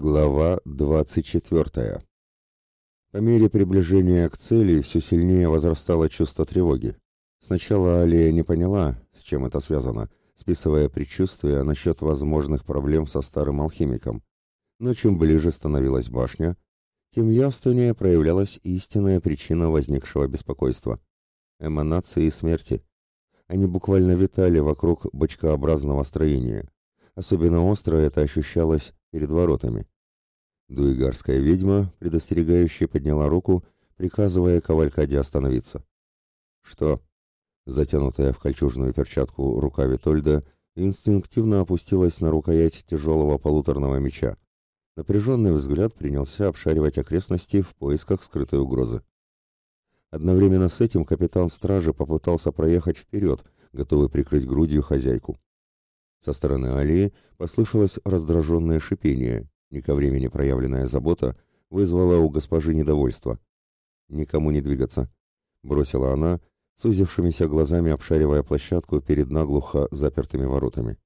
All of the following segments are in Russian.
Глава 24. По мере приближения к цели все сильнее возрастало чувство тревоги. Сначала Алия не поняла, с чем это связано, списывая предчувствия насчет возможных проблем со старым алхимиком. Но чем ближе становилась башня, тем явственнее проявлялась истинная причина возникшего беспокойства. Эманации смерти. Они буквально витали вокруг бочкообразного строения. Особенно остро это ощущалось перед воротами. Дуигарская ведьма, предостерегающе подняла руку, приказывая Кавалькаде остановиться. «Что?» Затянутая в кольчужную перчатку рука Витольда инстинктивно опустилась на рукоять тяжелого полуторного меча. Напряженный взгляд принялся обшаривать окрестности в поисках скрытой угрозы. Одновременно с этим капитан стражи попытался проехать вперед, готовый прикрыть грудью хозяйку. Со стороны Алии послышалось раздраженное шипение. Не ко времени проявленная забота вызвала у госпожи недовольство. «Никому не двигаться», — бросила она, сузившимися глазами обшаривая площадку перед наглухо запертыми воротами.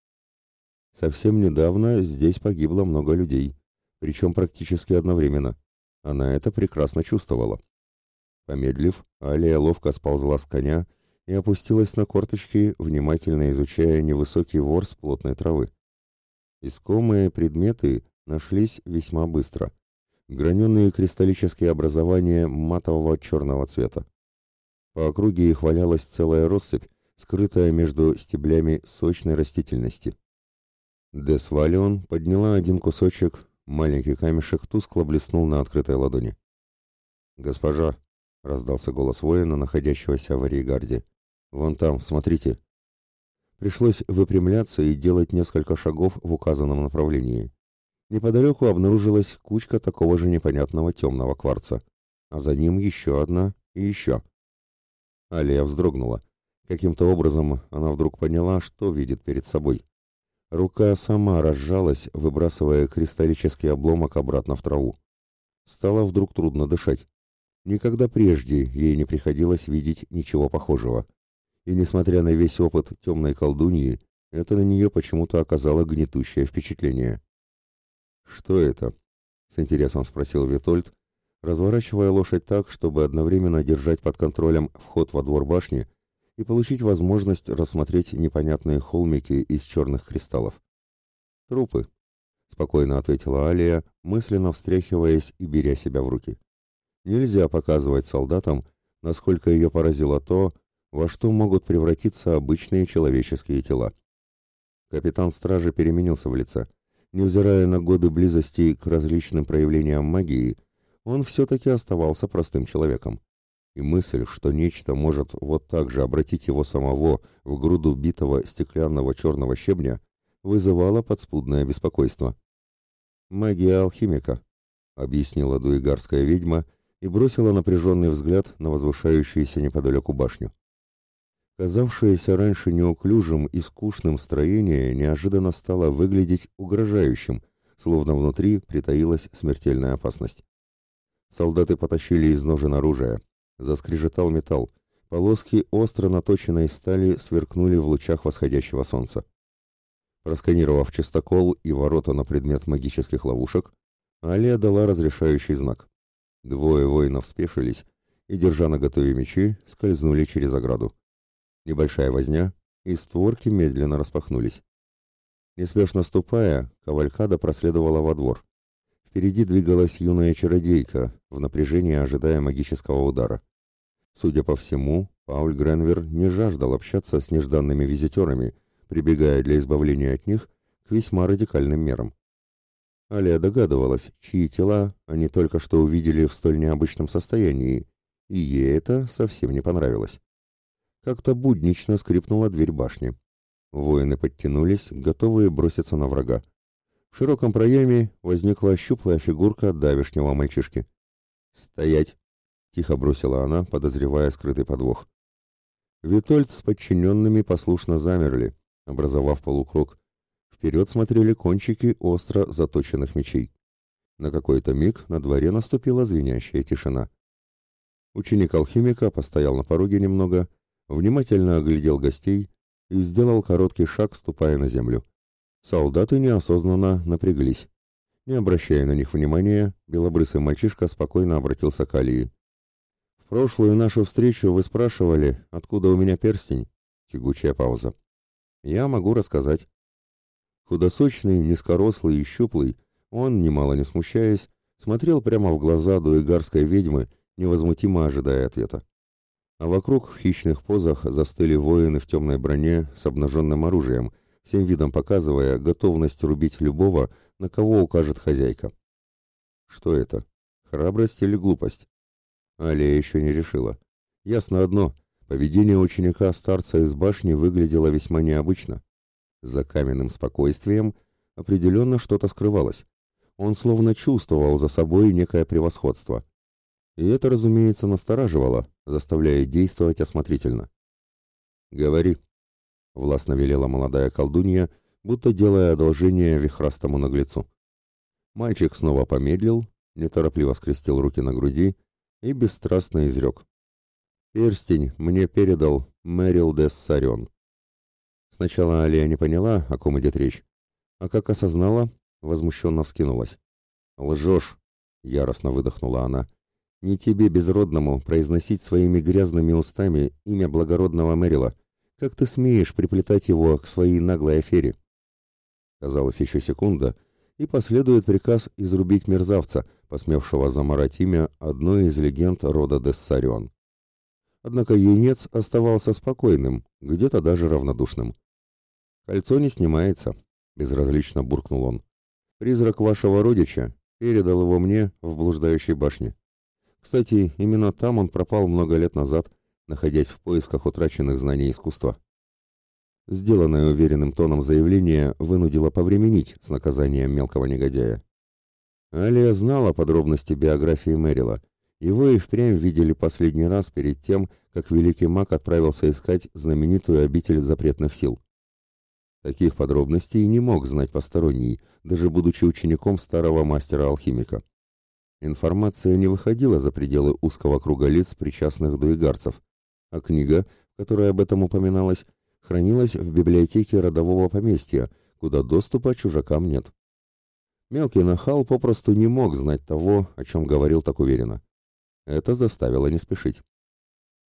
Совсем недавно здесь погибло много людей, причем практически одновременно. Она это прекрасно чувствовала. Помедлив, Алия ловко сползла с коня и опустилась на корточки, внимательно изучая невысокий ворс плотной травы. Искомые предметы нашлись весьма быстро. Граненые кристаллические образования матового черного цвета. По округе их валялась целая россыпь, скрытая между стеблями сочной растительности. Дес Валион подняла один кусочек, маленький камешек тускло блеснул на открытой ладони. «Госпожа!» — раздался голос воина, находящегося в Аригарде. Вон там, смотрите. Пришлось выпрямляться и делать несколько шагов в указанном направлении. Неподалеку обнаружилась кучка такого же непонятного темного кварца, а за ним еще одна и еще. Алия вздрогнула. Каким-то образом она вдруг поняла, что видит перед собой. Рука сама разжалась, выбрасывая кристаллический обломок обратно в траву. Стало вдруг трудно дышать. Никогда прежде ей не приходилось видеть ничего похожего и, несмотря на весь опыт темной колдуньи, это на нее почему-то оказало гнетущее впечатление. «Что это?» — с интересом спросил Витольд, разворачивая лошадь так, чтобы одновременно держать под контролем вход во двор башни и получить возможность рассмотреть непонятные холмики из черных кристаллов. «Трупы», — спокойно ответила Алия, мысленно встряхиваясь и беря себя в руки. «Нельзя показывать солдатам, насколько ее поразило то, во что могут превратиться обычные человеческие тела. Капитан стражи переменился в лице. Невзирая на годы близости к различным проявлениям магии, он все-таки оставался простым человеком. И мысль, что нечто может вот так же обратить его самого в груду битого стеклянного черного щебня, вызывала подспудное беспокойство. «Магия алхимика», — объяснила дуигарская ведьма и бросила напряженный взгляд на возвышающуюся неподалеку башню. Казавшееся раньше неуклюжим и скучным строение неожиданно стало выглядеть угрожающим, словно внутри притаилась смертельная опасность. Солдаты потащили из ножен оружие. Заскрежетал металл. Полоски остро наточенной стали сверкнули в лучах восходящего солнца. Просканировав чистокол и ворота на предмет магических ловушек, Алия дала разрешающий знак. Двое воинов спешились и, держа наготове мечи, скользнули через ограду. Небольшая возня, и створки медленно распахнулись. Неспешно ступая, кавалькада проследовала во двор. Впереди двигалась юная чародейка, в напряжении ожидая магического удара. Судя по всему, Пауль Гренвер не жаждал общаться с нежданными визитерами, прибегая для избавления от них к весьма радикальным мерам. Алия догадывалась, чьи тела они только что увидели в столь необычном состоянии, и ей это совсем не понравилось. Как-то буднично скрипнула дверь башни. Воины подтянулись, готовые броситься на врага. В широком проеме возникла щуплая фигурка давешнего мальчишки. «Стоять!» — тихо бросила она, подозревая скрытый подвох. Витольд с подчиненными послушно замерли, образовав полукруг. Вперед смотрели кончики остро заточенных мечей. На какой-то миг на дворе наступила звенящая тишина. Ученик алхимика постоял на пороге немного — внимательно оглядел гостей и сделал короткий шаг, ступая на землю. Солдаты неосознанно напряглись. Не обращая на них внимания, белобрысый мальчишка спокойно обратился к Алии. «В прошлую нашу встречу вы спрашивали, откуда у меня перстень?» Тягучая пауза. «Я могу рассказать». Худосочный, низкорослый и щуплый, он, немало не смущаясь, смотрел прямо в глаза дуэгарской ведьмы, невозмутимо ожидая ответа. А вокруг в хищных позах застыли воины в темной броне с обнаженным оружием, всем видом показывая готовность рубить любого, на кого укажет хозяйка. Что это? Храбрость или глупость? Алия еще не решила. Ясно одно, поведение ученика-старца из башни выглядело весьма необычно. За каменным спокойствием определенно что-то скрывалось. Он словно чувствовал за собой некое превосходство. И это, разумеется, настораживало, заставляя действовать осмотрительно. «Говори», — властно велела молодая колдунья, будто делая одолжение вихрастому наглецу. Мальчик снова помедлил, неторопливо скрестил руки на груди и бесстрастно изрек. «Перстень мне передал Мэрил де Сарен». Сначала Алия не поняла, о ком идет речь, а как осознала, возмущенно вскинулась. «Лжешь!» — яростно выдохнула она. «Не тебе, безродному, произносить своими грязными устами имя благородного Мэрила. Как ты смеешь приплетать его к своей наглой афере?» Казалось, еще секунда, и последует приказ изрубить мерзавца, посмевшего заморать имя одной из легенд рода Дессарион. Однако юнец оставался спокойным, где-то даже равнодушным. «Кольцо не снимается», — безразлично буркнул он. Призрак вашего родича передал его мне в блуждающей башне. Кстати, именно там он пропал много лет назад, находясь в поисках утраченных знаний искусства. Сделанное уверенным тоном заявление вынудило повременить с наказанием мелкого негодяя. Алия знала подробности биографии Мэрила. Его и впрямь видели последний раз перед тем, как великий маг отправился искать знаменитую обитель запретных сил. Таких подробностей не мог знать посторонний, даже будучи учеником старого мастера-алхимика. Информация не выходила за пределы узкого круга лиц, причастных дуигарцев, а книга, в которой об этом упоминалось, хранилась в библиотеке родового поместья, куда доступа чужакам нет. Мелкий нахал попросту не мог знать того, о чем говорил так уверенно. Это заставило не спешить.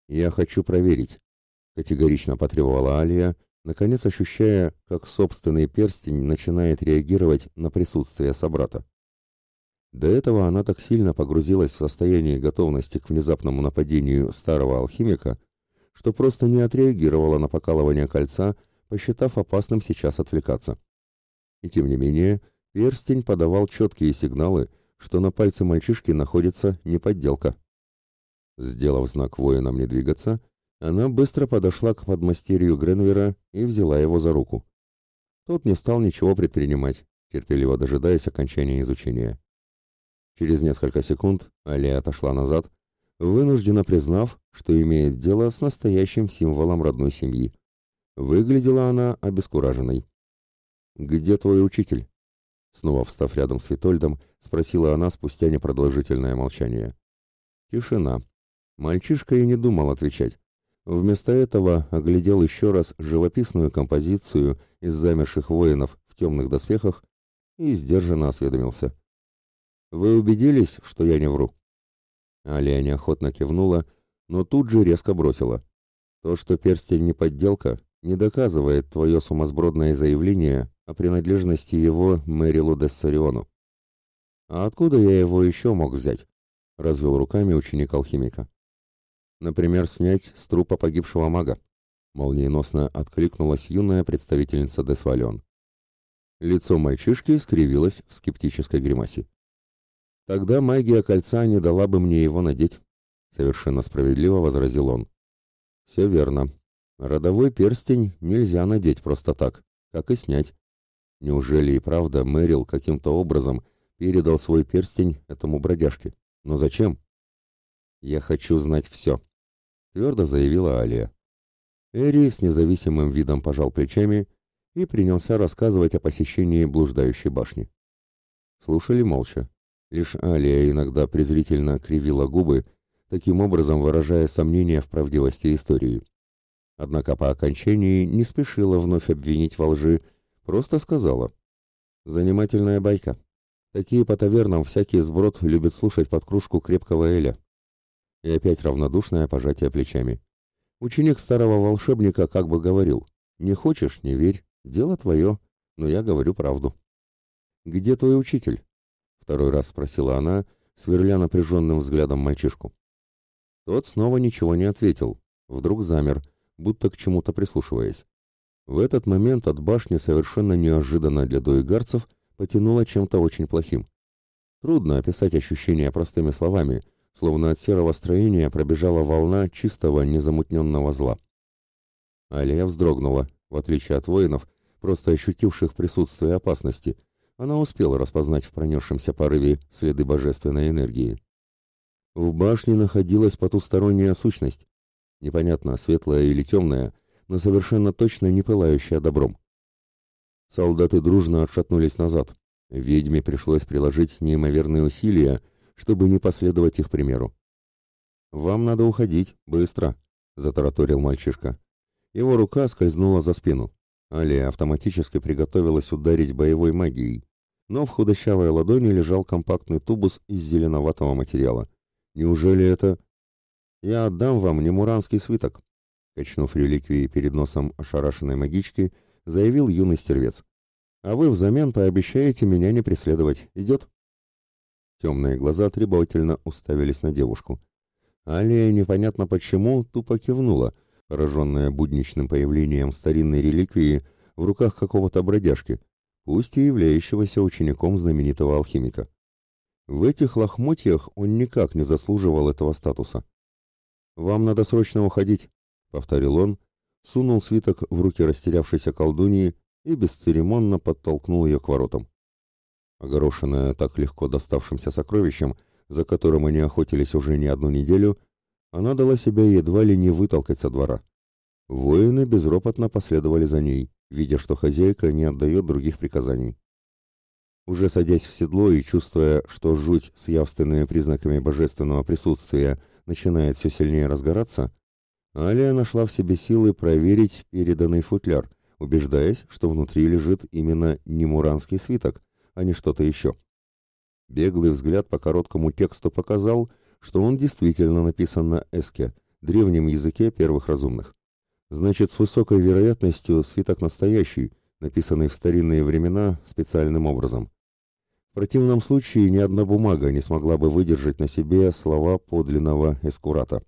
«Я хочу проверить», — категорично потребовала Алия, наконец ощущая, как собственный перстень начинает реагировать на присутствие собрата. До этого она так сильно погрузилась в состояние готовности к внезапному нападению старого алхимика, что просто не отреагировала на покалывание кольца, посчитав опасным сейчас отвлекаться. И тем не менее, перстень подавал четкие сигналы, что на пальце мальчишки находится не подделка. Сделав знак воинам не двигаться, она быстро подошла к подмастерью Гренвера и взяла его за руку. Тот не стал ничего предпринимать, терпеливо дожидаясь окончания изучения. Через несколько секунд Алия отошла назад, вынужденно признав, что имеет дело с настоящим символом родной семьи. Выглядела она обескураженной. «Где твой учитель?» Снова встав рядом с Витольдом, спросила она спустя непродолжительное молчание. Тишина. Мальчишка и не думал отвечать. Вместо этого оглядел еще раз живописную композицию из замерших воинов в темных доспехах и сдержанно осведомился. «Вы убедились, что я не вру?» Алия неохотно кивнула, но тут же резко бросила. «То, что перстень не подделка, не доказывает твое сумасбродное заявление о принадлежности его Мэрилу Дессариону». «А откуда я его еще мог взять?» — развел руками ученик алхимика. Например, снять с трупа погибшего мага. Молниеносно откликнулась юная представительница Десвален. Лицо мальчишки скривилось в скептической гримасе. «Тогда магия кольца не дала бы мне его надеть», — совершенно справедливо возразил он. «Все верно. Родовой перстень нельзя надеть просто так, как и снять. Неужели и правда Мэрил каким-то образом передал свой перстень этому бродяжке? Но зачем?» «Я хочу знать все», твердо заявила Алия. Эри с независимым видом пожал плечами и принялся рассказывать о посещении блуждающей башни. Слушали молча. Лишь Алия иногда презрительно кривила губы, таким образом выражая сомнения в правдивости истории. Однако по окончании не спешила вновь обвинить во лжи, просто сказала. «Занимательная байка. Такие по тавернам всякий сброд любит слушать под кружку крепкого эля. И опять равнодушное пожатие плечами. Ученик старого волшебника как бы говорил, «Не хочешь — не верь, дело твое, но я говорю правду». «Где твой учитель?» — второй раз спросила она, сверля напряженным взглядом мальчишку. Тот снова ничего не ответил, вдруг замер, будто к чему-то прислушиваясь. В этот момент от башни совершенно неожиданно для дуэгарцев потянуло чем-то очень плохим. Трудно описать ощущения простыми словами, словно от серого строения пробежала волна чистого незамутненного зла. Алия вздрогнула, в отличие от воинов, просто ощутивших присутствие опасности. Она успела распознать в пронесшемся порыве следы божественной энергии. В башне находилась потусторонняя сущность, непонятно, светлая или темная, но совершенно точно не пылающая добром. Солдаты дружно отшатнулись назад. Ведьме пришлось приложить неимоверные усилия, чтобы не последовать их примеру. «Вам надо уходить, быстро», — затараторил мальчишка. Его рука скользнула за спину. Алия автоматически приготовилась ударить боевой магией, но в худощавой ладони лежал компактный тубус из зеленоватого материала. «Неужели это...» «Я отдам вам немуранский свиток», — качнув реликвии перед носом ошарашенной магички, — заявил юный стервец. «А вы взамен пообещаете меня не преследовать. Идет?» Темные глаза требовательно уставились на девушку. Алия непонятно почему тупо кивнула, пораженная будничным появлением старинной реликвии в руках какого-то бродяжки, пусть и являющегося учеником знаменитого алхимика. В этих лохмотьях он никак не заслуживал этого статуса. «Вам надо срочно уходить», — повторил он, сунул свиток в руки растерявшейся колдуньи и бесцеремонно подтолкнул ее к воротам. Огорошенная так легко доставшимся сокровищем, за которым они охотились уже не одну неделю, она дала себя едва ли не вытолкать со двора. Воины безропотно последовали за ней, видя, что хозяйка не отдает других приказаний. Уже садясь в седло и чувствуя, что жуть с явственными признаками божественного присутствия начинает все сильнее разгораться, Алия нашла в себе силы проверить переданный футляр, убеждаясь, что внутри лежит именно немуранский свиток, а не что-то еще. Беглый взгляд по короткому тексту показал, что он действительно написан на эске, древнем языке первых разумных. Значит, с высокой вероятностью свиток настоящий, написанный в старинные времена специальным образом. В противном случае ни одна бумага не смогла бы выдержать на себе слова подлинного эскурата.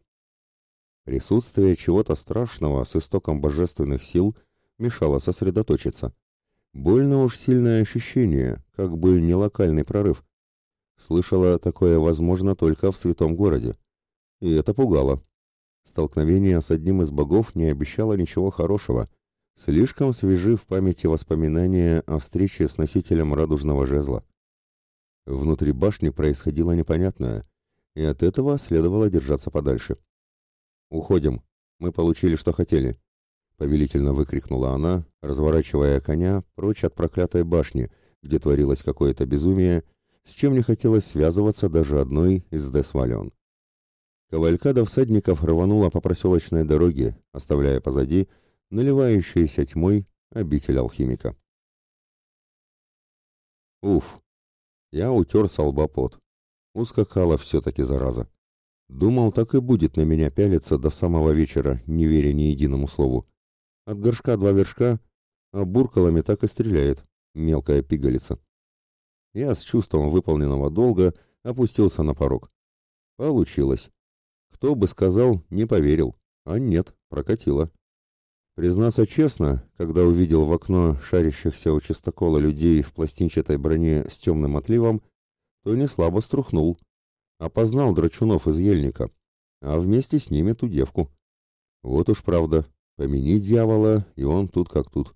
Присутствие чего-то страшного с истоком божественных сил мешало сосредоточиться. Больно уж сильное ощущение, как бы не локальный прорыв. Слышала, такое возможно только в святом городе. И это пугало. Столкновение с одним из богов не обещало ничего хорошего. Слишком свежи в памяти воспоминания о встрече с носителем радужного жезла. Внутри башни происходило непонятное, и от этого следовало держаться подальше. «Уходим. Мы получили, что хотели», — повелительно выкрикнула она, разворачивая коня прочь от проклятой башни, где творилось какое-то безумие, с чем не хотелось связываться даже одной из Десвалион. Кавалькада всадников рванула по проселочной дороге, оставляя позади наливающуюся тьмой обитель алхимика. Уф! Я утер со лба пот. Ускакала все-таки зараза. Думал, так и будет на меня пялиться до самого вечера, не веря ни единому слову. От горшка два вершка, а буркалами так и стреляет, мелкая пигалица. Я с чувством выполненного долга опустился на порог. Получилось. Кто бы сказал, не поверил. А нет, прокатило. Признаться честно, когда увидел в окно шарящихся у чистокола людей в пластинчатой броне с темным отливом, то не слабо струхнул. Опознал Драчунов из ельника, а вместе с ними ту девку. Вот уж правда, помяни дьявола, и он тут как тут.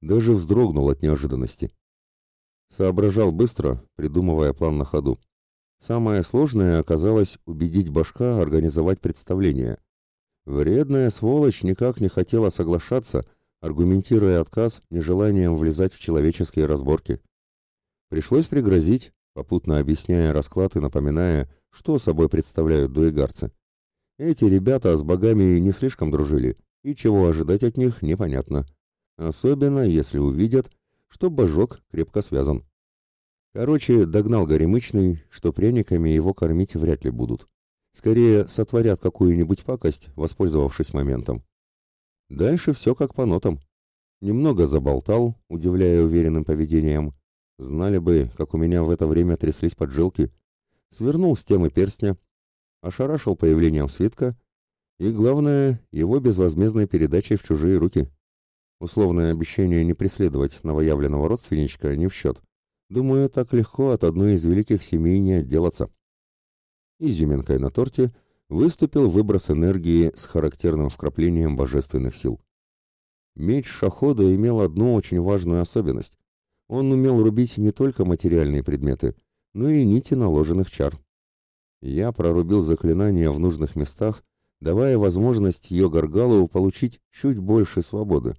Даже вздрогнул от неожиданности. Соображал быстро, придумывая план на ходу. Самое сложное оказалось убедить башка организовать представление. Вредная сволочь никак не хотела соглашаться, аргументируя отказ нежеланием влезать в человеческие разборки. Пришлось пригрозить, попутно объясняя расклад и напоминая, что собой представляют дуэгарцы. Эти ребята с богами не слишком дружили, и чего ожидать от них непонятно. Особенно, если увидят, что божок крепко связан. Короче, догнал Горемычный, что пряниками его кормить вряд ли будут. Скорее, сотворят какую-нибудь пакость, воспользовавшись моментом. Дальше все как по нотам. Немного заболтал, удивляя уверенным поведением. Знали бы, как у меня в это время тряслись поджилки. Свернул с темы перстня, ошарашил появлением свитка и, главное, его безвозмездной передачей в чужие руки. Условное обещание не преследовать новоявленного родственничка не в счет. Думаю, так легко от одной из великих семей не отделаться. Изюминкой на торте выступил выброс энергии с характерным вкраплением божественных сил. Меч Шахода имел одну очень важную особенность. Он умел рубить не только материальные предметы, но и нити наложенных чар. Я прорубил заклинания в нужных местах, давая возможность ее Гаргалову получить чуть больше свободы,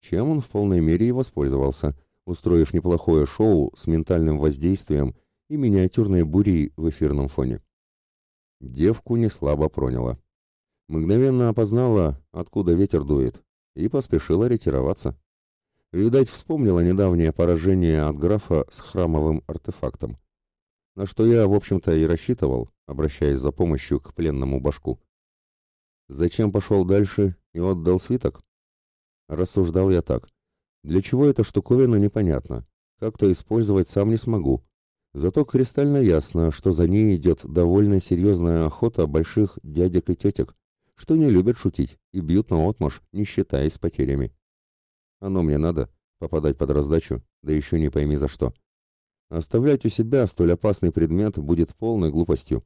чем он в полной мере и воспользовался, устроив неплохое шоу с ментальным воздействием и миниатюрной бурей в эфирном фоне. Девку не слабо проняло. Мгновенно опознала, откуда ветер дует, и поспешила ретироваться. Видать, вспомнила недавнее поражение от графа с храмовым артефактом. На что я, в общем-то, и рассчитывал, обращаясь за помощью к пленному башку. Зачем пошел дальше и отдал свиток? Рассуждал я так. Для чего эта штуковина, непонятно. Как-то использовать сам не смогу. Зато кристально ясно, что за ней идет довольно серьезная охота больших дядек и тетек, что не любят шутить и бьют на отмашь, не считаясь потерями. Оно мне надо, попадать под раздачу, да еще не пойми за что. Оставлять у себя столь опасный предмет будет полной глупостью.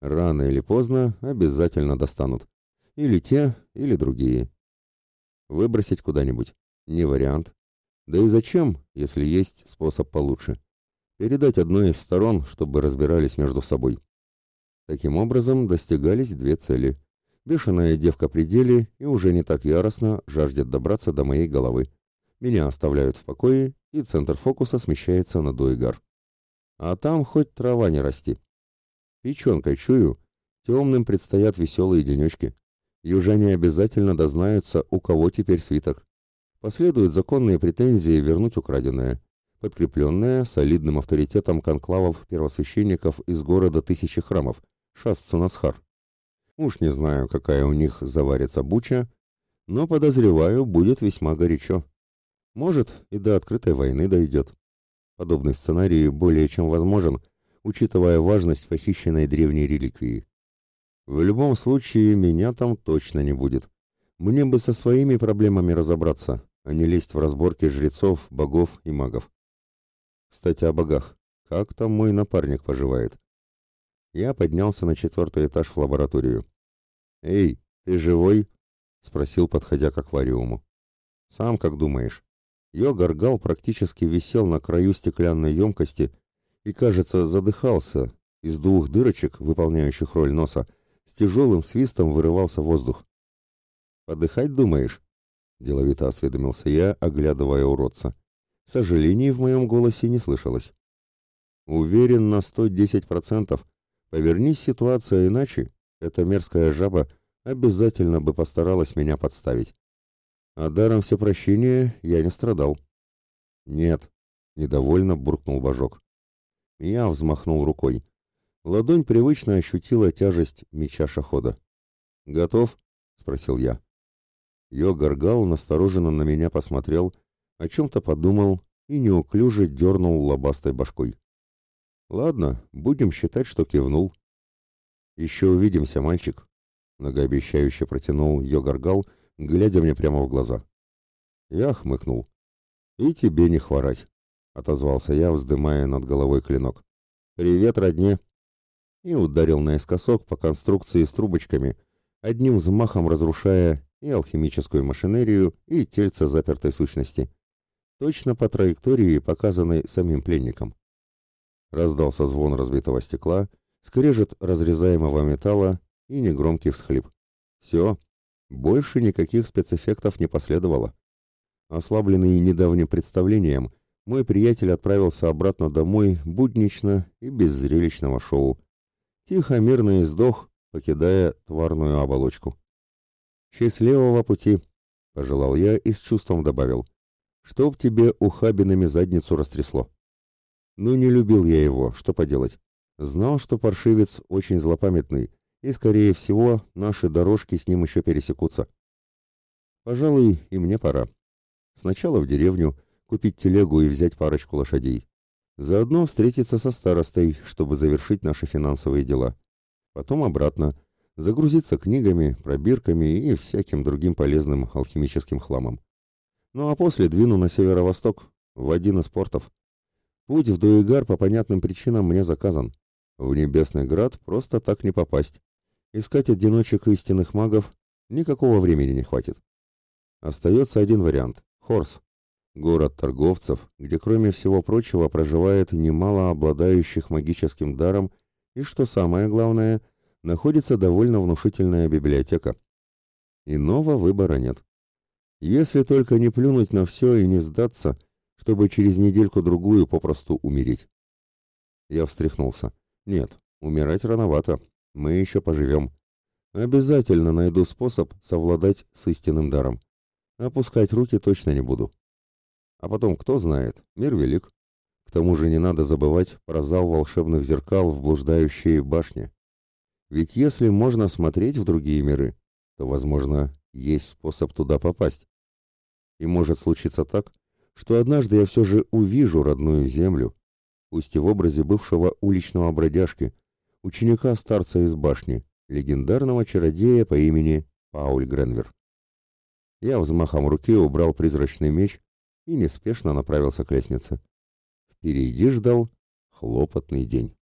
Рано или поздно обязательно достанут. Или те, или другие. Выбросить куда-нибудь? Не вариант. Да и зачем, если есть способ получше? передать одной из сторон, чтобы разбирались между собой. Таким образом достигались две цели. Бешеная девка при деле и уже не так яростно жаждет добраться до моей головы. Меня оставляют в покое, и центр фокуса смещается на Дуэгар. А там хоть трава не расти. Печенкой чую, темным предстоят веселые денечки. Южане обязательно дознаются, у кого теперь свиток. Последуют законные претензии вернуть украденное подкрепленная солидным авторитетом конклавов первосвященников из города Тысячи Храмов, Шасцунасхар. Уж не знаю, какая у них заварится буча, но, подозреваю, будет весьма горячо. Может, и до открытой войны дойдет. Подобный сценарий более чем возможен, учитывая важность похищенной древней реликвии. В любом случае, меня там точно не будет. Мне бы со своими проблемами разобраться, а не лезть в разборки жрецов, богов и магов. Кстати, о богах. Как там мой напарник поживает? Я поднялся на четвертый этаж в лабораторию. «Эй, ты живой?» — спросил, подходя к аквариуму. «Сам как думаешь?» Йогаргал практически висел на краю стеклянной емкости и, кажется, задыхался. Из двух дырочек, выполняющих роль носа, с тяжелым свистом вырывался воздух. «Подыхать, думаешь?» — деловито осведомился я, оглядывая уродца. Сожалений в моем голосе не слышалось. Уверен на 110%. Повернись ситуация иначе, эта мерзкая жаба обязательно бы постаралась меня подставить. А даром все прощения я не страдал. Нет, недовольно буркнул божок. Я взмахнул рукой. Ладонь привычно ощутила тяжесть меча шахода. «Готов?» — спросил я. Йогаргал настороженно на меня посмотрел о чем-то подумал и неуклюже дернул лобастой башкой. «Ладно, будем считать, что кивнул». «Еще увидимся, мальчик», — многообещающе протянул Йогаргал, глядя мне прямо в глаза. Я хмыкнул. «И тебе не хворать», — отозвался я, вздымая над головой клинок. «Привет, родне!» И ударил наискосок по конструкции с трубочками, одним взмахом разрушая и алхимическую машинерию, и тельце запертой сущности точно по траектории, показанной самим пленником. Раздался звон разбитого стекла, скрежет разрезаемого металла и негромкий всхлип. Все, больше никаких спецэффектов не последовало. Ослабленный недавним представлением, мой приятель отправился обратно домой буднично и без зрелищного шоу. Тихо, мирно издох, покидая тварную оболочку. «Счастливого пути!» — пожелал я и с чувством добавил. Чтоб тебе ухабинами задницу растрясло. Ну, не любил я его, что поделать. Знал, что паршивец очень злопамятный, и, скорее всего, наши дорожки с ним еще пересекутся. Пожалуй, и мне пора. Сначала в деревню, купить телегу и взять парочку лошадей. Заодно встретиться со старостой, чтобы завершить наши финансовые дела. Потом обратно, загрузиться книгами, пробирками и всяким другим полезным алхимическим хламом. Ну а после двину на северо-восток, в один из портов. Путь в Дуэгар по понятным причинам мне заказан. В Небесный Град просто так не попасть. Искать одиночек истинных магов никакого времени не хватит. Остается один вариант – Хорс. Город торговцев, где кроме всего прочего проживает немало обладающих магическим даром и, что самое главное, находится довольно внушительная библиотека. Иного выбора нет. Если только не плюнуть на все и не сдаться, чтобы через недельку-другую попросту умереть. Я встряхнулся. Нет, умирать рановато. Мы еще поживем. Обязательно найду способ совладать с истинным даром. Опускать руки точно не буду. А потом, кто знает, мир велик. К тому же не надо забывать про зал волшебных зеркал в блуждающей башне. Ведь если можно смотреть в другие миры, то, возможно, есть способ туда попасть. И может случиться так, что однажды я все же увижу родную землю, пусть и в образе бывшего уличного бродяжки, ученика старца из башни, легендарного чародея по имени Пауль Гренвер. Я взмахом руки убрал призрачный меч и неспешно направился к лестнице. Впереди ждал хлопотный день.